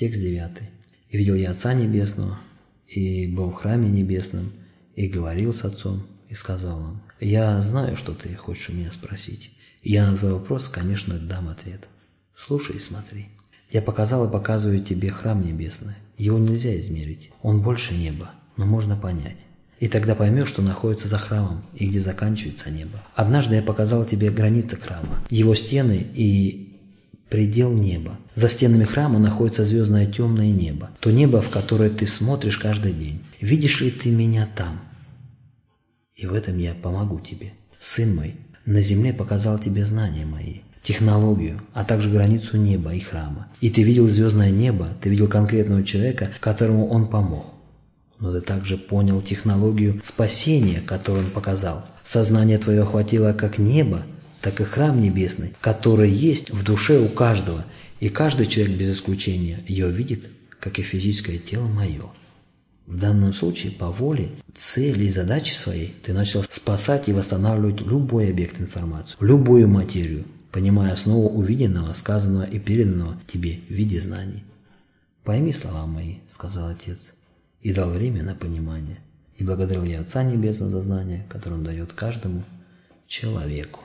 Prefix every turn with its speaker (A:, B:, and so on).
A: Текст 9. «И видел я Отца Небесного, и был в храме небесном, и говорил с Отцом, и сказал он, «Я знаю, что ты хочешь у меня спросить, и я на твой вопрос, конечно, дам ответ. Слушай и смотри. Я показал и показываю тебе храм небесный. Его нельзя измерить. Он больше неба, но можно понять. И тогда поймешь, что находится за храмом и где заканчивается небо. Однажды я показал тебе границы храма, его стены и предел неба. За стенами храма находится звездное темное небо, то небо, в которое ты смотришь каждый день. Видишь ли ты меня там? И в этом я помогу тебе. Сын мой, на земле показал тебе знания мои, технологию, а также границу неба и храма. И ты видел звездное небо, ты видел конкретного человека, которому он помог. Но ты также понял технологию спасения, которую он показал. Сознание твое охватило как небо, так и храм небесный, который есть в душе у каждого, и каждый человек без исключения ее видит, как и физическое тело мое. В данном случае по воле, цели и задачи своей ты начал спасать и восстанавливать любой объект информации, любую материю, понимая основу увиденного, сказанного и переданного тебе в виде знаний. «Пойми слова мои», — сказал Отец, и дал время на понимание. И благодарил я Отца Небесного за знание, которое он дает каждому человеку.